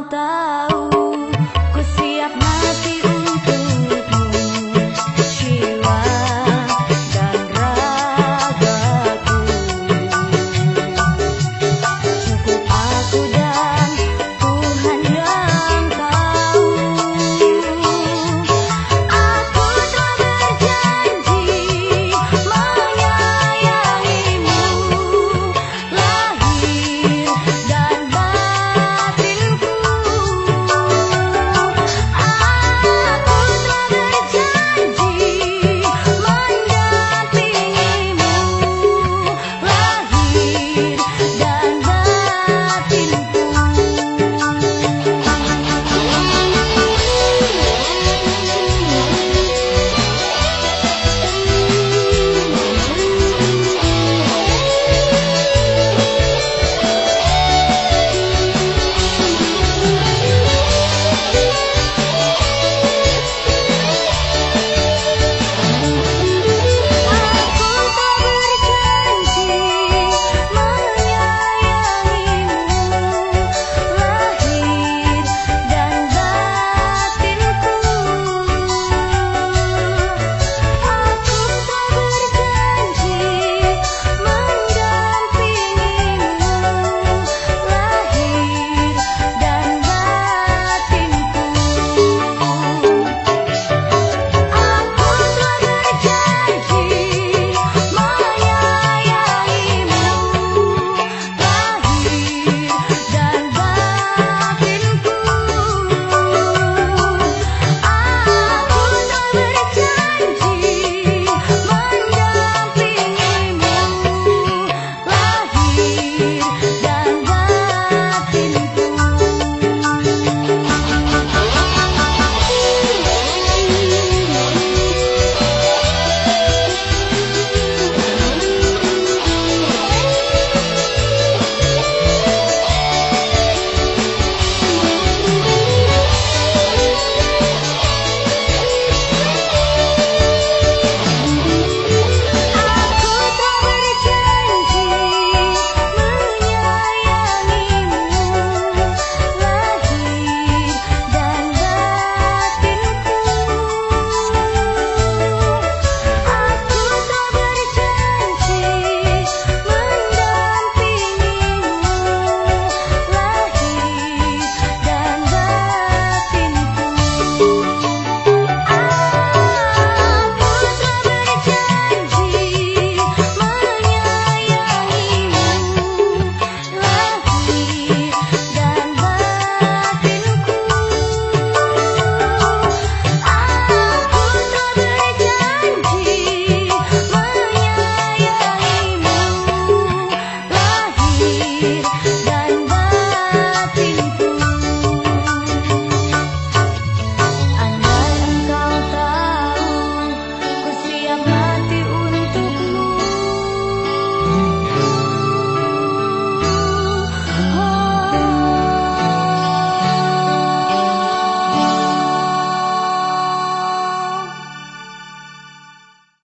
vontade.